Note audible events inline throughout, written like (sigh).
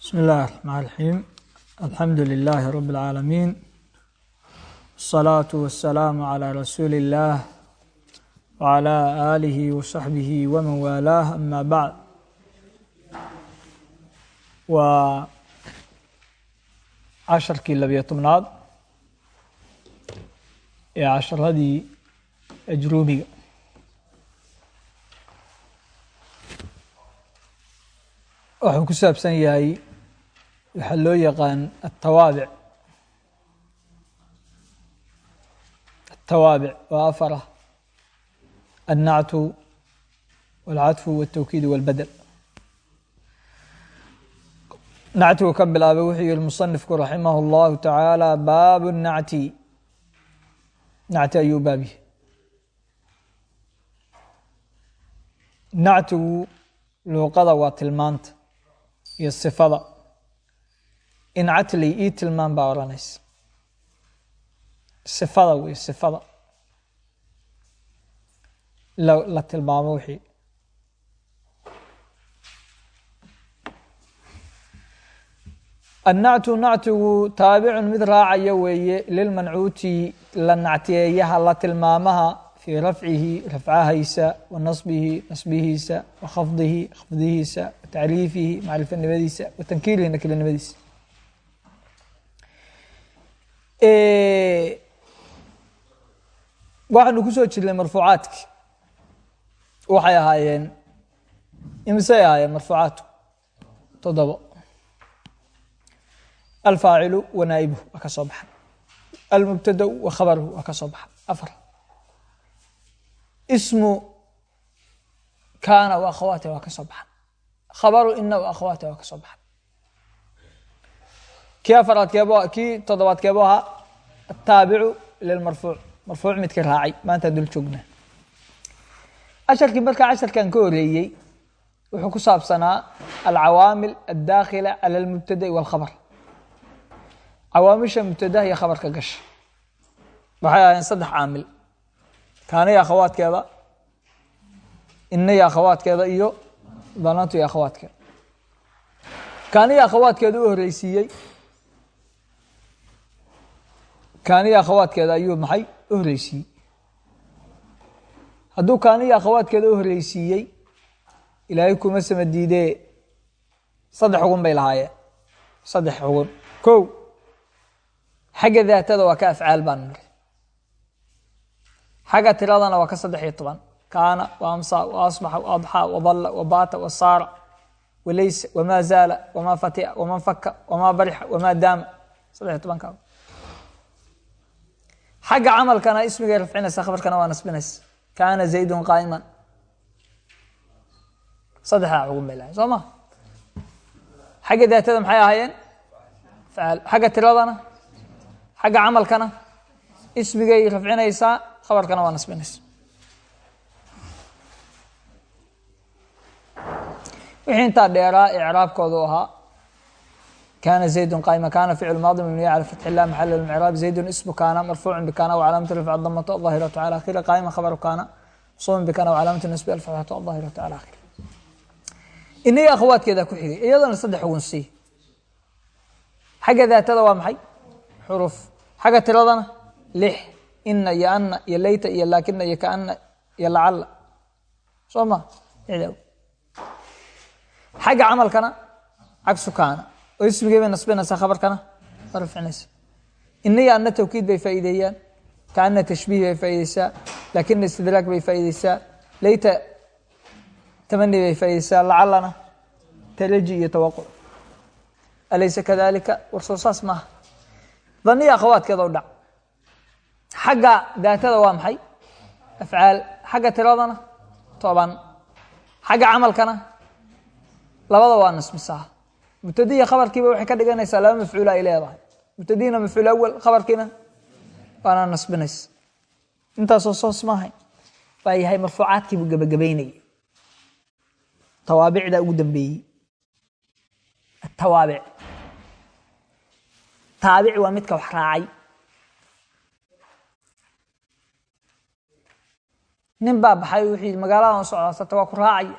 بسم الله الرحمن الرحيم الحمد لله رب العالمين الصلاة والسلام على رسول الله وعلى آله وصحبه ومن والاه أما بعد waa casharkii labiyo tobnaad ee casharadii ajruumiga wuxuu ku saabsan yahay waxaa loo yaqaan atawaabic atawaabic waa afar ah. Annactu walcadfu waltawkiid walbadel nactigu ka bilaabay wuxuu yihi musanifku raximah اllahu tacaala baabu nacti. Nacti ayuu baab yahay. Nactigu luuqada waa tilmaanta iyo sifada in catli ii tilmaan baa odhanaysa. Sifada wey sifada. La tilmaamo wixii. Annactu nactigu taabicun mid raacaya weeye lilmancuuti la nactiyeeyaha la tilmaamaha fii rafcihi rafcahaysa wa nasbihi nasbihiisa wa khafdihi khafdihiisa wa macrifanimadiisa wa nakilinimadiisa waxaanu ku soo jirnay marfuucaadki waxay ahaayeen imisay ahaayeen marfuucaadku? Toddobo. Alfaacilu wa naa'ibuhu waa ka soo baxay. Almubtadau wa khabaruhu waa ka soo baxay. Afar. Ismu kaana wa akhawaati waa ka soo baxay. Khabaru ina wa akhawaati waa ka soo baxay kii afaraad keebo kii toddobaad keebo ahaa? Ataabicu lilmarfuuc. Marfuuc midka raacay. Maanta dul joognaa. Casharkii markaa casharkan ka horeeyey wuxuu ku saabsanaa alcawaamil addaakhila cala almubtada'i walkhabar cawaamisha mubtadaha iyo khabarka gasha. Waxay ahaayeen saddex caamil. Kaana iyo akhawaadkeeda? Ina iyo akhawaadkeeda? Iyo danantu iyo akhawaadkeeda. Kaana iyo akhawaadkeeda u horeysiiyey kaana iyo akhawaadkeeda ayuu maxay u horeysiiyey hadduu kaana iyo akhawaadkeeda u horeysiiyey ilaahay kuma sama diidee saddex xugun bay lahaayeen. Saddex xugun. Ko xagga daatada waa ka afcaal baan niri xagga tiradana waa ka saddex iyo toban. Kaana wa amsa wa asbaxa wa adxaa wa dalla wa baata wa saara walaysa wamaa zaala wamaa fatia waman faka wamaa barixa wamaa daama. Saddex iyo tobanka xagga camalkana ismigay rafcinaysa khabarkana waa nasbinaysa. Kaana zaydun qaa'iman. Saddexdaa xugun bay soo ma? Xagga daatada maxay ahaayeen? Afcaal xagga tiradana? Xagga camalkana? Ismigay rafcinaysaa khabarkana waa nasbinaysa. Wixii intaa dheeraa icraabkoodu ahaa kaana zaydun qaa'ima kaana ficlu maadi mabniya cala fatxi lah maxala lmicraab zaydun ismu kaana marfuucun bikana wcalaamatu rafci damatu adahiratu cala akhiri qaa'ima khabaru kaana masuumin bikana wcalaamatu nasbi alfatxatu adahiratu cala akhiri inaga akhawaadkeeda ku xigay iyadana saddex ugun xagga daatada waa maxay xuruf xagga tiradana lix ina iyo ana iyo leyta iyo laakina iyo kaana iyo lacala soo ma xagga camalkana cagsu kaana oo ismigay bay nasbinaysaa khabarkana? Ma rafcinaysa ina iyo ana tawkiid bay faa'iideeyaan kaana tashbiih bay faa'iideysaa laakina istidraag bay faa'iideysaa. Leyta tamani bay faa'iideysaa lacalana talaji iyo tawaquc alaysa kadalika warsoo saas maaha. Daniya akhawaadkeeda u dhac. Xagga daatada waa maxay? Afcaal. Xagga tiradana? Toban xagga camalkana? Labada waa nasbisaa mubtadiya khabarkiiba waxay ka dhiganaysaa laba mafcuula ay leedahay. Mubtadihina mafcuul awal khabarkiina waana nasbinaysa. Intaasoo soos maahay waa yahay marfuucaadkiibu gebagabaynaya tawaabicda ugu dambeeyey. Atawaabic taabici waa midka wax raacay. Nin baa baxay wuxuu magaaladan socdaasata waa ku raacaya.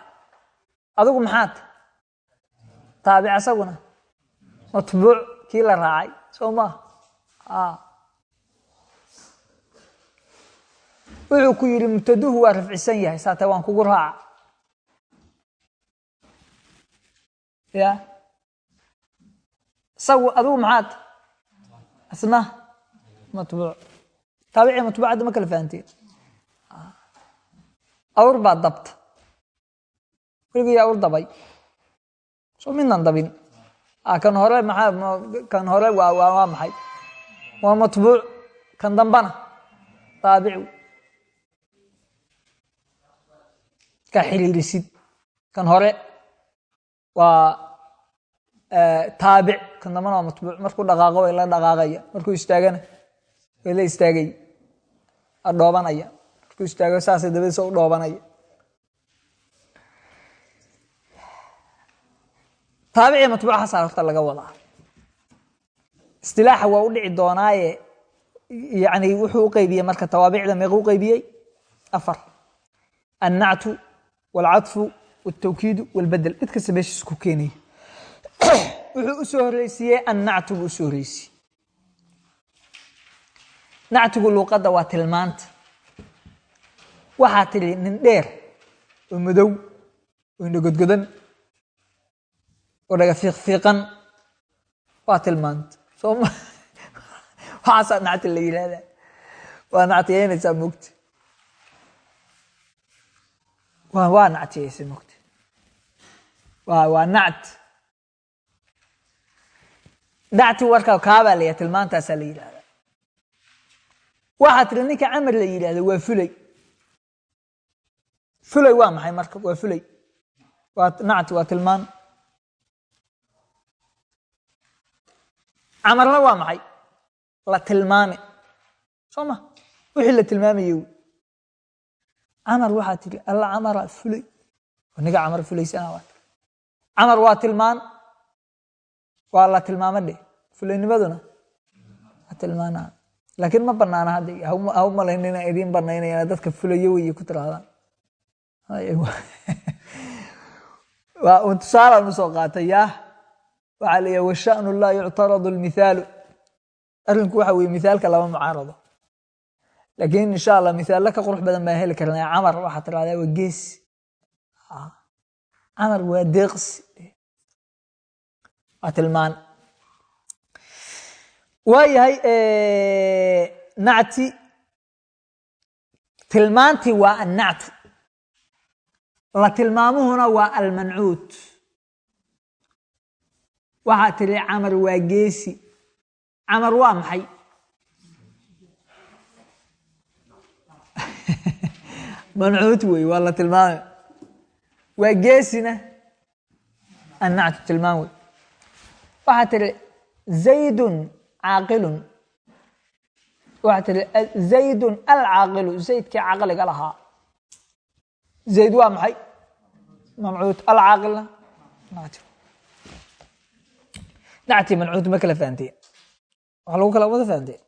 Adigu maxaad taabic asaguna. Matbuuc kii la raacay soo maaha wuxuu ku yidhi mubtaduhu waa rafcisan yahay saate waan kugu raaca ya. Isagu adigu maxaad? Isna matbuuc. Taabici matbuuc hadda ma kala fahanteen awr baa dabta weligii awr dabay soo midnan dabin. Kan hore kan hore waa maxay waa matbuuc kan dambana. Taabici ka xiriirisid kan hore waa taabic kan dambana waa matbuuc markuu dhaqaaqo way la dhaqaaqaya markuu istaagana way la istaagay adhoobanaya markuu istaago saasay dabadiisa u dhoobanaya taabici matbuucaasa horta laga wadaa. Istilaaxa waa u dhici doonaaye yani wuxuu u qeybiyey marka tawaabicda meequ u qeybiyey afar. Annactu waalcadfu waaltawkiidu waalbedel mid kasta meeshiis ku keenaya (clears throat) wuxuu u soo annactu buu u soo horeysiye nactigu luuqadda waa tilmaanta. Waxaa tidhi nin dheer oo madow oo indhogodgodan oo dhaga fiiqfiiqan waa tilmaanta sooma waxaasaa nacti la yihahda waa nactiyeynaysaa mogta waa waa nactiyeysa mogta waa nact nacti warka kaabaa la tilmaantaasaa la yidhahda waxaa tiri ninka camar la yidhahda waa fulay fulay waa maxay marka waa fulay waa nacti waa tilmaan camarna waa maxay? La tilmaame. Soo ma? Wixii la tilmaamaye wy camar waxaa tiri alla camara fulay. Niga camar fulaysana waa camar waa tilmaan. Waa la tilmaamo dheh. Fulaynimaduna? Waa tilmaana. Laakiin ma banaana hadda. Ha u malayn inaa idiin banaynayana dadka fulayo wey ku tirahdaan (laughs) waa un tusaalaan u soo qaatay yaa waxaa la washanu laa yuctaradu lmithaalu arrinku waxa weye mithaalka lama mucaarado laakiin insha allah mithaallo ka qurux badan baan heli karnaa camar waxaa tirahdaa waa geesi camar waa deeqsi. Waa tilmaan. Waayahay nacti. Tilmaantii waa annactu la tilmaamuhuna waa almancuud waxaa tiri camar waa geesi. Camar waa maxay? (laughs) Mancuud wey waa la tilmaamay. Waa geesina? Annactu tilmaam wey. Waxaa tiri zaydun caaqilun. Waxaa tiri zaydun alcaaqilu zaydkii caqliga lahaa. Zayd waa maxay? Mancuud alcaaqilna? Nacti nacti mancuud ma kala fahanteen wax lagu kala wada fahanteen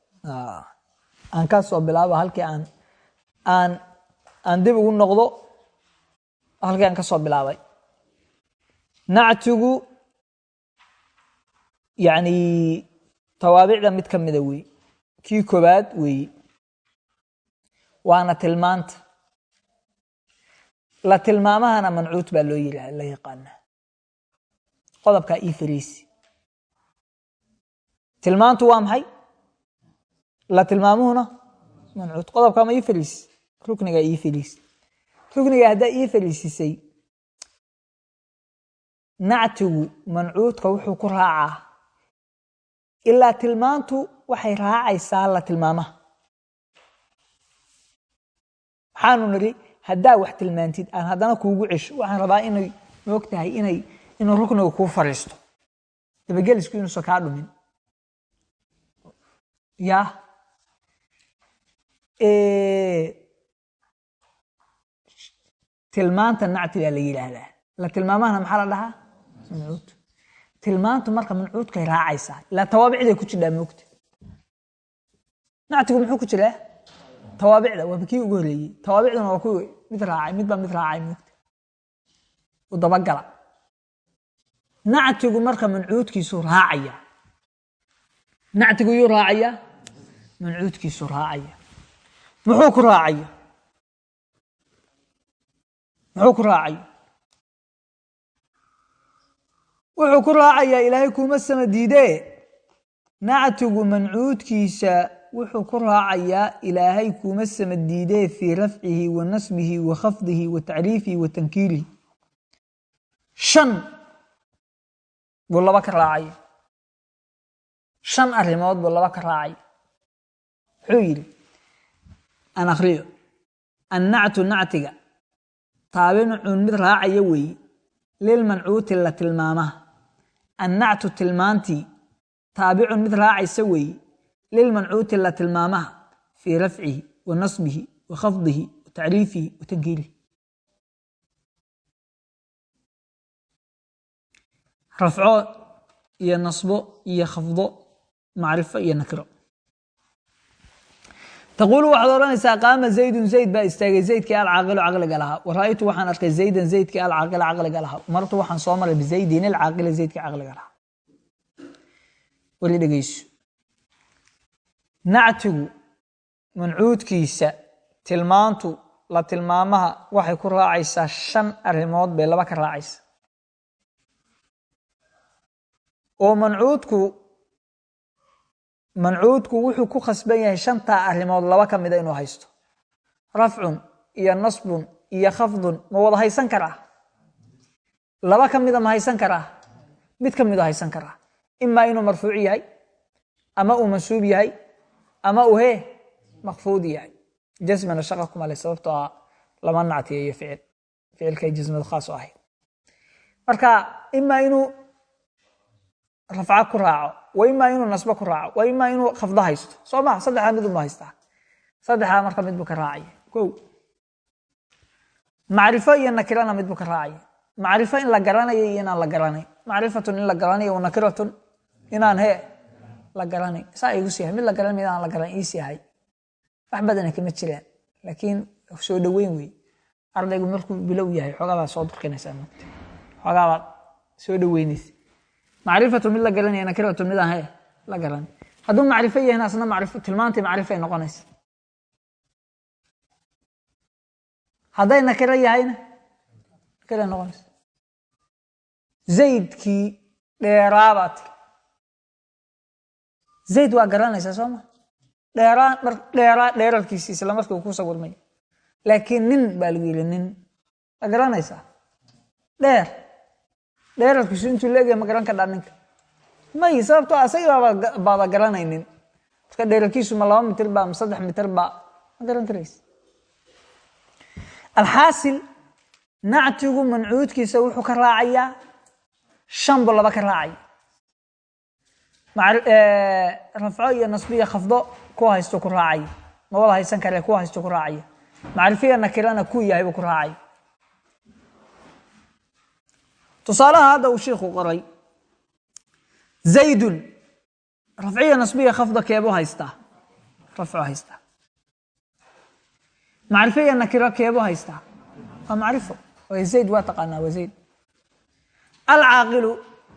aan ka soo bilaabo halkii aan aan aan dib ugu noqdo halkii aan ka soo bilaabay. Nactigu yani tawaabicda mid ka mida wey kii koobaad weeye waana tilmaanta. La tilmaamahana mancuud baa loo la yaqaana. Qodobkaa ii fariisi tilmaantu waa maxay? La tilmaamuhuna mancuud qodobkaa ma ii fariisi ruknigaa ii rukniga haddaa ii nactigu mancuudka wuxuu ku raacaa. Ilaa tilmaantu waxay raacaysaa la tilmaamaha. Maxaanu niri haddaa wax tilmaantid aan haddana kuugu cesho. Waxaan rabaa inay moog inay inuu rukniga kuu fariisto dabagelisku inuusan kaa dhumin ya. Tilmaanta nactigaa la yidhaahdaa. La tilmaamahana maxaa la dhahaa? Mancuud tilmaantu marka mancuudkay raacaysaa. Ilaa tawaabicday ku jidhaa moogta nactigu muxuu ku jiraa? Tawaabicda waaba kii ugu horeeyey tawaabicduna waa kuwi mid raacay midbaa mid raacay moogta u dabagala. Nactigu marka mancuudkiisu raacaya nactigu yuu raacaya? Mancuudkiisu raacaya. Muxuu ku raacaya? Muxuu ku raacaya? Wuxuu ku raacayaa ilaahay kuma sama diidee? Nactigu mancuudkiisa wuxuu ku raacayaa ilaahay kuma sama diidee fii rafcihi wa nasbihi wa khafdihi wa tacriifihi wa tankiirihi shan buu laba ka raacaya shan arrimood buu laba ka raacaya wuxuu yidhi an akhriyo annactu nactiga taabicun mid raacaya weeye lilmancuuti la tilmaamaha. Annactu tilmaantii taabicun mid raacaysa weeye lilmancuuti la tilmaamaha fii rafcihi wa nasbihi wa khafdihi wa tacriifihi wa tankiirihi rafco iyo nasbo iyo khafdo macrifo iyo nakiro taquulu waxaad odhanaysaa qaama zaydun zayd baa istaagay zaydkii alcaaqilu caqliga lahaa wa ra'aytu waxaan arkay zaydan zaydkii alcaaqila caqliga lahaa martu waxaan soo maray bizaydin alcaaqila zaydkii caqliga lahaa weli dhegeyso nactigu mancuudkiisa tilmaantu la tilmaamaha waxay ku raacaysaa shan arrimood bay laba ka raacaysa oo mancuudku mancuudku wuxuu ku khasban yahay shantaa arrimood laba ka mida inuu haysto. Rafcun iyo nasbun iyo khafdun ma wada haysan karaa? Laba ka mida ma haysan karaa? Mid ka midu haysan karaa? Imaa inuu marfuuc yahay ama uu mansuub yahay ama uu hee makfuud yahay. Jasmana shaqa kuma le sababtoo ah lama nactiyeeyo ficil ficilkay jasmadu khaas u ahayd. Marka imaa inuu rafca ku raaco wa imaa inuu nasbo ku raaco wa imaa inuu khafdo haysto soo maa saddexdaa mid unba haystaa. Saddexdaa marka mid buu ka raacaya ko macrifo iyo nakirana mid buu ka raacaya macrifo in la garanayo iyo inaan la garanayn macrifatun in la garanayo wa nakiratun inaan he la garanayn saa igu siihay mid la garanay mid la garanay ii siihay wax badana kama jiraan. Laakiin soo dhoweyn wey. Ardaygu markuu bilow yahay xoogaa soo durkinaysaa mugta xoogaa soo dhoweynaysa macrifatu mid la garanaya nakiratu mid aan he la garanay hadduu macrifo yahayna asna macrifo tilmaantii macrifay noqonaysa. Hadday nakiro yahayna nakiray noqonaysa. Zaydkii dheeraabaa tiri. Zayd waa garanaysaa soo ma? Dheeraa dheeraa dheerarkiisi isla markii ku sawirmay. Laakiin nin baa lagu yidhi nin. Waa garanaysaa dheer dheerarkiisu intuu leegaya ma garan kadhaa ninka? May sababtoo asaga baaba garanaynin. Marka dheerarkiisu ma laba mitir ba ma saddex mitir ba ma garan karaysa alxaasil nactigu mancuudkiisa wuxuu ka raacayaa shan buu laba ka raacaya. Rafco iyo nasbiya khafdo ku haysto ku raacaya. Ma wada haysan kare ku haysto ku raacaya. Macrifiya nakirana ku yahay buu ku raacaya tusaalaha hadda uu shiikhu qoray zaydun rafciya nasbiya khafda keebuu haystaa rafcu haystaa. Macrifiya nakiro keebuu haystaa. Waa macrifo waa zayd waa taqaanaa waa zayd. Alcaaqilu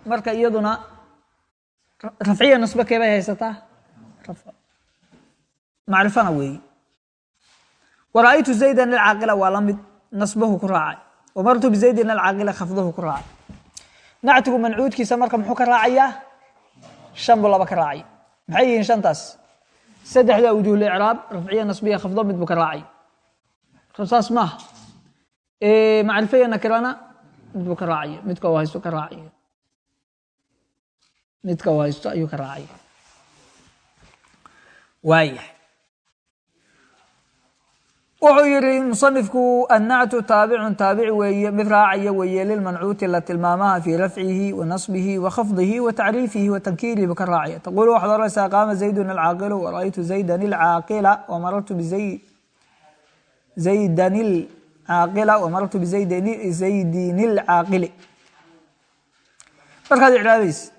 marka iyaduna rafciya nasbe keebay haysataa rafco macrifona weeyi. Wara'aytu zaydan alcaaqila waa la mid nasbahu ku raacay. Wamartu bizaydin alcaaqila khafdahu ku raacay nactigu mancuudkiisa marka muxuu ka raacayaa shan buu laba ka raacay. Maxay yihiin shantaas? Saddexda wujuhul icraab rafciya nasbiya khafdo mid buu ka raacay. Saas maaha macrifaya nakirana mid buu ka raacaya midka uu haysto ka raacaya midka uu haysto ayuu ka raacaya waayahay wuxuu yihi musanifku annactu taabicun taabici weeye mid raacaya weeye lilmancuuti la tilmaamaha fii rafcihi wa nasbihi wa khafdihi wa tacriifihi wa tankiirihi buu ka raacaya. Taquulu waxaad oranaysaa qaama zaydun alcaaqilu wara'aytu zaydan ilcaaqila wamarartu bizay zaydan ilcaaqila wamarartu bizaydin ilcaaqili markaad icraabaysa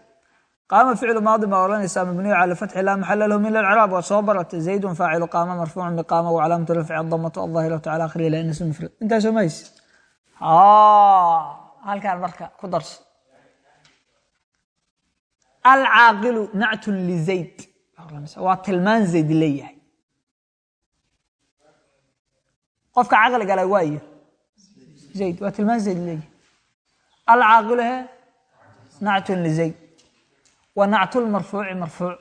qaama ficlu maadi baa oranaysaa mabniyu cala fatxi laa maxala lahu min alcraab waa soo zaydun faacilu qaama marfuucu biqaama wacalaamatu rafci adamatu adahiratu cala akhiri la inasu mufrad. Intaasoo ma haysi? Halkaan marka ku darso alcaaqilu nactun lizayd waa tilmaan zayd leeyahay. Qofka caqliga le waayo? Zayd waa tilmaan zayd leeyahay. Alcaaqilu he? Nactun lizayd wa nactulmarfuuci marfuuc.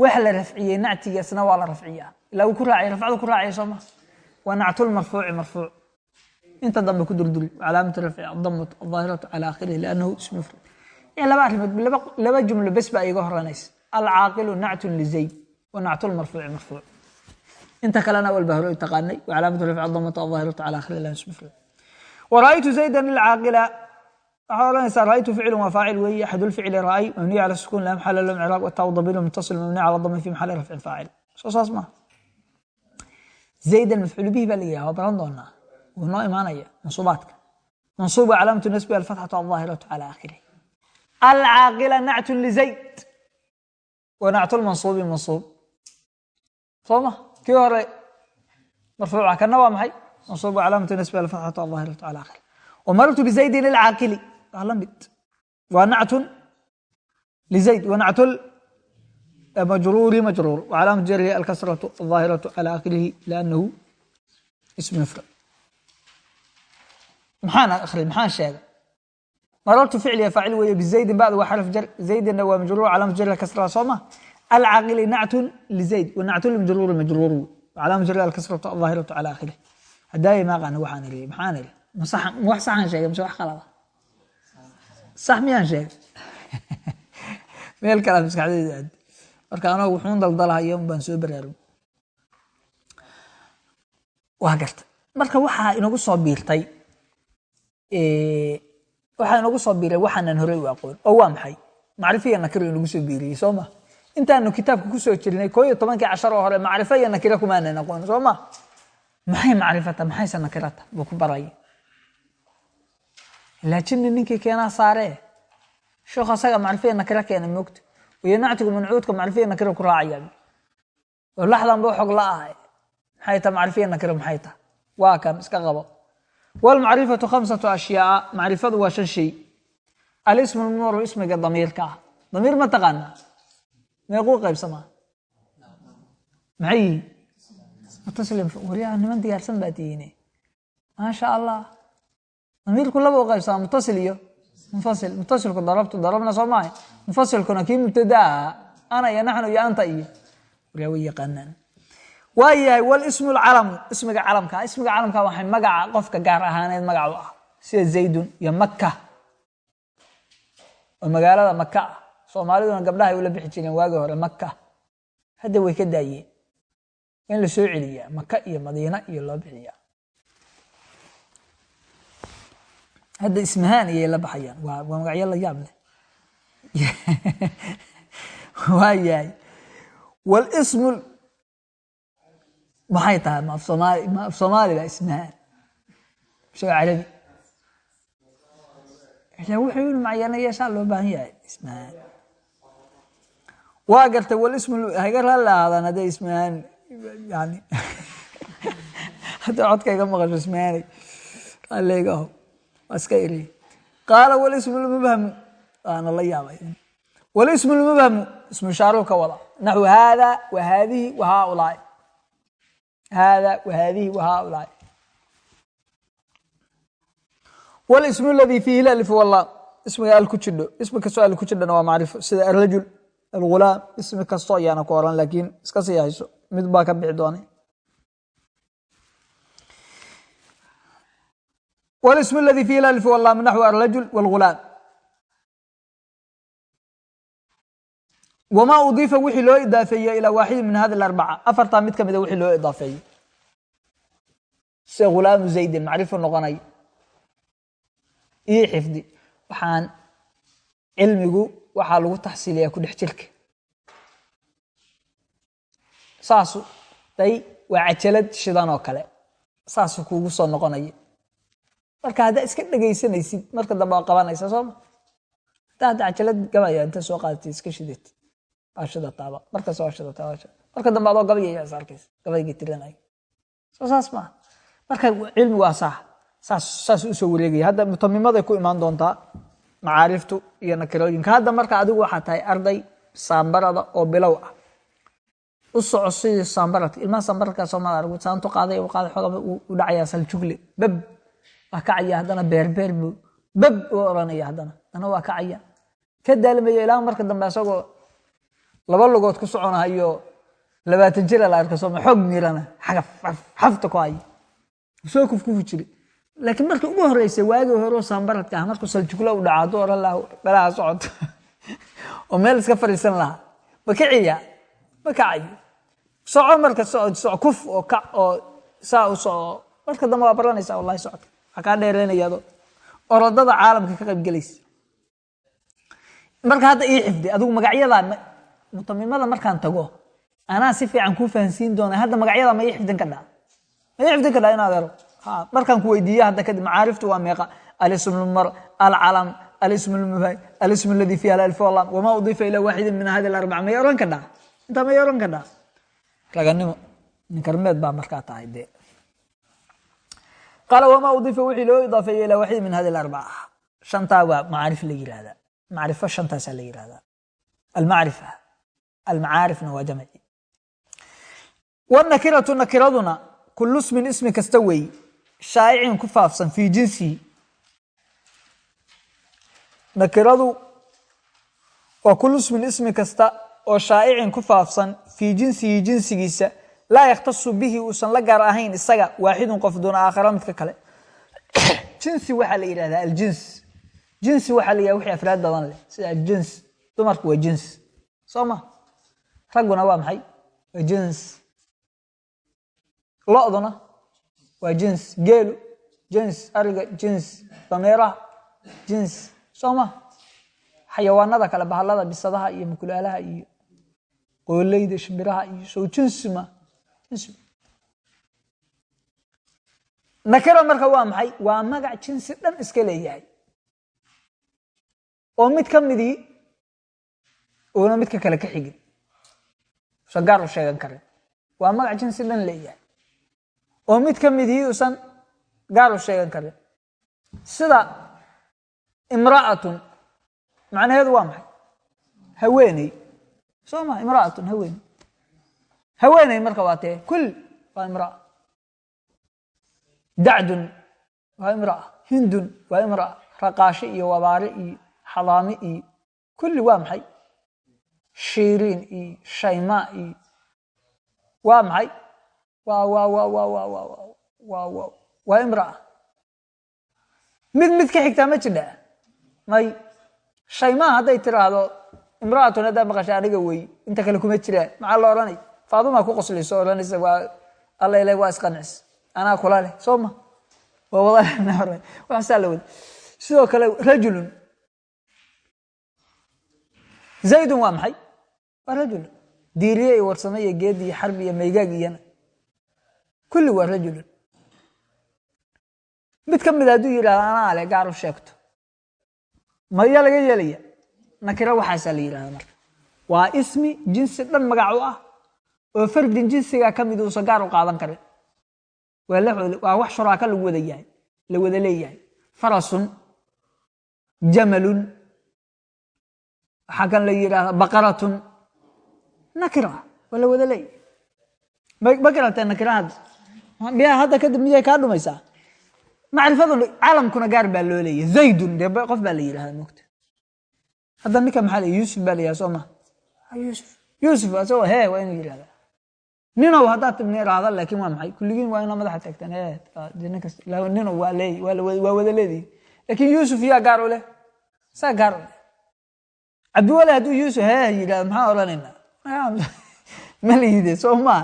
Wax la rafciyey nactigaasna waa la rafciyaa. Ilaa uu ku raacay rafcadu ku raacaya soo ma wa nactulmarfuuci marfuuc. Inta dambe ku durduri calaamatu rafci adamatu ahaahiratu cala akhirihi liannahu ismu mufrad laba arrimood laba jumlo bes iga horanaysa alcaaqilu nactun lizayd wa nactulmarfuuci marfuuc. Inta kalena walba hore taqaanay wa calaamatu rafci adamatu ahaahiratu cala akhirihi liannahu ismu mufrad waraأytu zayda ilcaaqila waxaad ohanaysaa raأytu ficlu waa faacil weeye axad lficli ra'ay mabniy cala sukun la maxala lahu mcraab wataw damiir mutasil mabniy cala dami fi maxali rafcin faacil soo saas maa zaydan mafcuul bihi baa la yidhaha waa baran doonaa wuu noo imaanaya mansuubaadka mansuuba calaamatu nasbi alfatxatu alظaahiratu cala akhirih alcaaqila nactun lizayd wa nactu lmansuubi mansuub soo ma kii hore marfuuca kana waa maxay mansuuba calaamatu nasbi alfatxatu alظaahiratu cala akhirih ومررت بزيد العاقل لمد ونعت لزيد ونعت مجرور مجرور وعلامة جره الكسرة الظاهرة على آخره لأنه اسم مفرد محانا أخري محان شيء مررت فعلي فاعل وهي بزيد بعد وحرف جر زيد هو مجرور علامة جره الكسرة صومة العاقل نعت لزيد ونعت المجرور مجرور وعلامة جره الكسرة الظاهرة على آخره هداي ما قانا وحان لي محان لي wax saxaan sheegay mise wax qalada Sax miyaan sheegay. (laughs) Meel kalea maskaxdeyda aad marka anoo wuxuun daldalahayo baan soo baraarug waa garta. Marka waxaa inagu soo biirtay waxaa inagu soo biiray waxaanan horey u aqoon. Oo waa maxay? Macrifiya nakiro inagu soo biiriyey soo ma? Intaanu kitaabka ku soo jirnay koo iyo tobankii cashar hore macrifo iyo nakiro aqoon soo ma? Maxay macrifata? Maxayse nakirata? Buu ku baraya laajinni ninkii keenaa saaree sheekhu asaga macrifiya nakira keena moogta iyo nactigu mancuudka macrifiya nakira ku raacaya oo laxdanba xog la ah maxay tahay macrifiya nakira maxay tahay waa kan iska qabo. Walmacrifatu khamsatu ashyaa macrifadu waa shan shay. Alismu lmuuru ismiga damiirka ah. Damiir ma taqaanaa meequu qaybsamaa maxay? Yihiin mutaslim waryaa niman diyaarsan baa tihiine maasha allah damiirku laba u qaybsamaa mutasil iyo munfasil. Mutasilku darabtu darabna soo maaha. Munfasilkuna kii mubtadaa ana iyo naxnu iyo anta iyo. Waryaa way yaqaanaan. Waa yahay walismu lcalamu ismiga calamka. Ismiga calamka waxay magaca qofka gaar ahaaneed magac u ah. Sida zaydun iyo maka oo magaalada maka ah soomaaliduna gabdhahay ula bixi jireen waagii hore maka hadda way ka daayeen. In la soo maka iyo madiina iyo loo bixiyaa hadda ismahaan iyay la baxayaan. Waa magacyo la yaab leh. (laughs) Waa yahay. Walismu maxay tahay? Ma af soomaali baa ismahaan. Isagoo carabi wuxuu yiri macyana yeeshaa loo baahan yahay ismahaan. Waa gartay walismu haga raalli hadday ismahaan yani (laughs) hadda codkayga maqasho ismahaanay raalliga waa iska iri qaala walismu lmubhamu waana la yaabay. Walismu lmubhamu ismu shaaruu ka wada. Naxu haada wa haadihi wa haaulaai. Haada wa haadihi wa haaulaai. Walismu ladii fiihi lalif walaam ismiga al ku jidho. Ismi kastoo al ku jidhana waa macrifo. Sida arajul algulaam. Ismi kastoo ayaana ku oran laakiin iska sii hayso. Mid baa ka bixi doonay walismu ladii fiihi lalif walaam naxwu arrajul wاlgulaam wma udiifa wixii loo idaafeeye ilaa waaxidi min hadi arbaca afartaa mid kamida wixii loo idaafeeye sida hulaamu zaydin macrifu noqonay io xifdi waxaan cilmigu waxaa lagu taxsiiliyaa ku dhex jirka saasu day waa cajalad shidan oo kale saasu kuugu soo noqonaya marka haddaa iska dhegaysanaysid marka dambe waa qabanaysa sooma haddaa hadda cajalad gabaya inta soo qaadatay iska shidid. Shidataaba markas waa shidataa marka dambe adoo gabayaya is arkaysa. Gabaygii tirinay soo saas maaha marka cilmi waa saa saas saas u soo wareegaya hadda mutamimaday ku imaan doontaa macaariftu iyo nakirooyinka. Hadda marka adigu waxaa tahay arday saambarada oo bilow ah. U saambaradka ilmaha saambaradka soomada argu saantu qaaday u qaaday xoga u dhacayaa saljugle bab waa kacaya haddana beerbeer buu bab u oranaya haddana. Haddana waa kacaya. Ka daalmaya ilaa marka dambe isagoo laba lugood ku soconahayo labaatan jira la arka sooma xoog miirana xafta ku haya soo kufkufi jiri. Laakiin markii ugu horeysay waagii hore oo saambaradka ah markuu saljuglo u dhaca hadduu oran laha dhalaha socoto (laughs) oo meel iska fadhiisan lahaa ma kiciya ma kacayo. Soco marka soco kuf oo kac oo saa u soco marka dambe waa baranaysaa wallahi socodka waxaa kaa dheereynayaado orodada caalamka ka qaybgelaysa marka hadda ii xifdi adigu magacyadaa mutamimada markaan tago anaa si fiican kuu fahansiin doona hadda magacyada ma ii xifdin kadhaa ma ii xifdin kadhaa inaad ero markaan ku weydiiye hadda kadib macaariftu waa meeqa. Alism lmar alcalam alism lmubhay alism aladi fiha alif walam wama udifa ila waaxidin min hadi larbac may oran kadhaa intaa may oran kadhaa raganimo ninkarmeed baa markaa tahay dee qaala wama udifa wixii loo idaafeeye ila waaxidin min hadi larbac shantaa waa macaarif la yirahdaa macrifo shantaasaa la yirahdaa almacrifa almacaarifna waa jamci. Wanakiratu nakiraduna kulu smin ismi kasta weey shaa'icin ku faafsan fii jinsihi nakiradu waa kulu smin ismi kasta oo shaa'icin ku faafsan fii jinsihi jinsigiisa laa yakhtasu bihi uusan la gaar ahayn isaga waaxidun qof duuna aakhara midka kale. (coughs) Jinsi waxaa la yidhahdaa aljins. Jinsi waxaa la yidhahda wixii afraad badan leh sida aljins dumarku waa jins. Soo ma? Ragguna waa maxay? Waa jins. Lo-duna waa jins. Geelu jins. Ariga jins. Dameeraha jins. Soo ma? Xayawaanada kale bahalada bisadaha iyo mukulaalaha iyo qooleyda shimbiraha iyo sow jinsi nakira marka waa maxay? Waa magac jinsi dhan iska leeyahay. Oo mid ka midii uuna midka kale ka xigin. Usan gaar u sheegan karin. Waa magac jinsi dhan leeyahay. Oo mid ka midii usan gaar u sheegan karin. Sida imra'atun macnaheedu waa maxay? Haweeney. Soo ma? Imra'atun haweeney haweeney marka waa tee kul waa imraa. Dacdun waa imraa. Hindun waa imraa. Raqaashi iyo wabaare iyo xadaami iyo kulli waa maxay? Shiiriin iyo shaymaa iyo waa maxay? Waa imraa. Mid mid xigtaa ma jidha? May shaymaa hadday tiraahdo imraatun haddaa maqasha aniga wey inta kale kuma jiraan maxaa la odhanay faaduma ku qoslayso odhanaysa waa alla ilahi waa isqancis anaa kula leh soo ma? Waa wada (laughs) waxaasaa la wada sidoo kale rajulun. Zaydun waa maxay? Waa rajulun diiriye iyo warsame iyo geed iyo xarbi iyo maygaag iyana kulli waa rajulun. Mid ka mid hadduu yidhahdo anaa le gaar u sheegto. Maya laga yeelaya nakiro waxaasaa la yidhahda marka. Waa ismi jinsi dhan magac u ah oo fardin jinsiga ka mid uusan gaar u qaadan karin. Waa wax shuraaka la wada leeyahay. Farasun jamalun waxaa kan la yidhahda baqaratun nakira waa la wada leeyahay. Ma garatee nakira hadda? Miyaa hadda kadib miyay kaa dhumaysaa? Macrifadu calamkuna gaar baa loo leeyahay. Zaydun dee qof baa la yidhahda mogta hadda ninka maxaa la yuusuf baa la yidhahda soo ma? Yuusuf. Yuusuf asagoo hee waa inuu yidhahda ninow haddaad tibni iraahda laakiin waa maxay? Kulligiin waa inaa madaxa taagtaan ninow waa wada leedihi laakiin yuusuf yaa gaar u leh? Saa gaar u leh. Cabdiwale hadduu yuusuf hee yidhahdo maxaa odhanaynaa (laughs) ma liide soo maa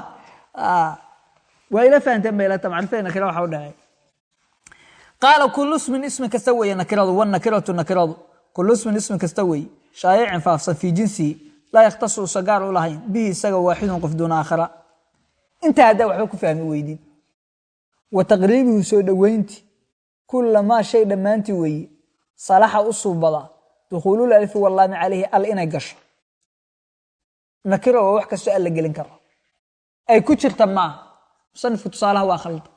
waa ila fahanteen ba ilata macrifada nakira waxa u dhacay. Qaala kullu ismin ismi kasta weeye nakiradu wanakiratu nakiradu. Kullu ismin ismi kasta weeye. Shaayicin faafsan fii jinsihi laa yakhtasu usa gaar u lahayn. Bihi isaga waaxidun qof duuna aakhara intaa haddaa waxba ku fahmi weydin. Wa taqriibihu soo dhoweynti kulamaa shay dhammaantii weeye. Salaxa u suubadaa dukhuulul alifi wallaami calayhi al inay gasho. Nakiro waa wax kastoo alla gelin karo. Ay ku jirta maaha musanifku tusaalaha waa khalda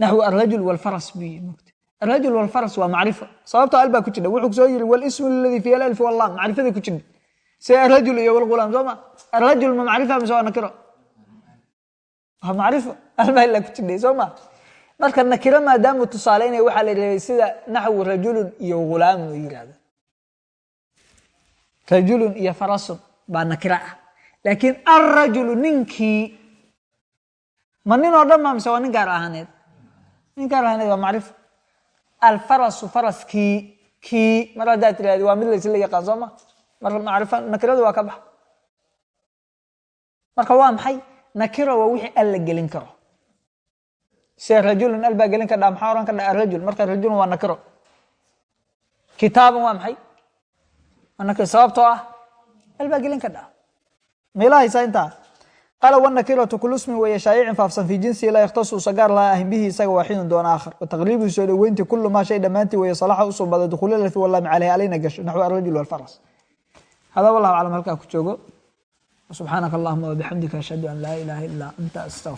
naxwu alrajul walfaras bi mogta arajul walfaras waa macrifo sababtoo al baa ku jidha wuxuu soo yiri walismu ladii fi alif wallam macrifadii ku jidha sida arajul iyo walghulaam soo ma? Arajul ma macrifa mise waa nakiro waa macrifo al baa ilaa ku jidhay soo ma? Marka nakiro maadaamu tusaaleynaya waxaa la reebay sida naxwu rajulun iyo ghulaamun u yirahda rajulun iyo farasun baa nakiro ah. Laakiin alrajulu ninkii ma nin oo dhan ma mise waa nin gaar ahaaneed? Nin gaar ahaaneed waa macrifo alfarasu faraskii kii mar haddaad tirahdi waa mid laysla yaqaan soo ma? Marka macrifo nakiradu waa ka bax. Marka waa maxay nakiro waa wixii al la gelin karo. Sida rajulun al baa gelin kadhaa maxaa oran kadhaa arajul marka rajulun waa nakiro. Kitaaban waa maxay? Waa nakiro sababtoo ah al baa gelin kadhaa meelahaysaa intaa? Qaala wanakiratu kulu smin weeye shaayicin faafsan fii jinsihi laa yakhtasu sagaar laa ahin bihi isaga waaxidun doona aakhar. Wataqriibuhu soo dhoweynti kulu maa shay dhammaantii weeye salaxa u suubada dukhuli lafi wallami caleyhi alayna gasho naxwi arajul walfaras hada wallahu aclam halkaa ku joogo subxaanaka allahuma wabixamdika ashhadu an laa ilaaha ilaa anta astaqfir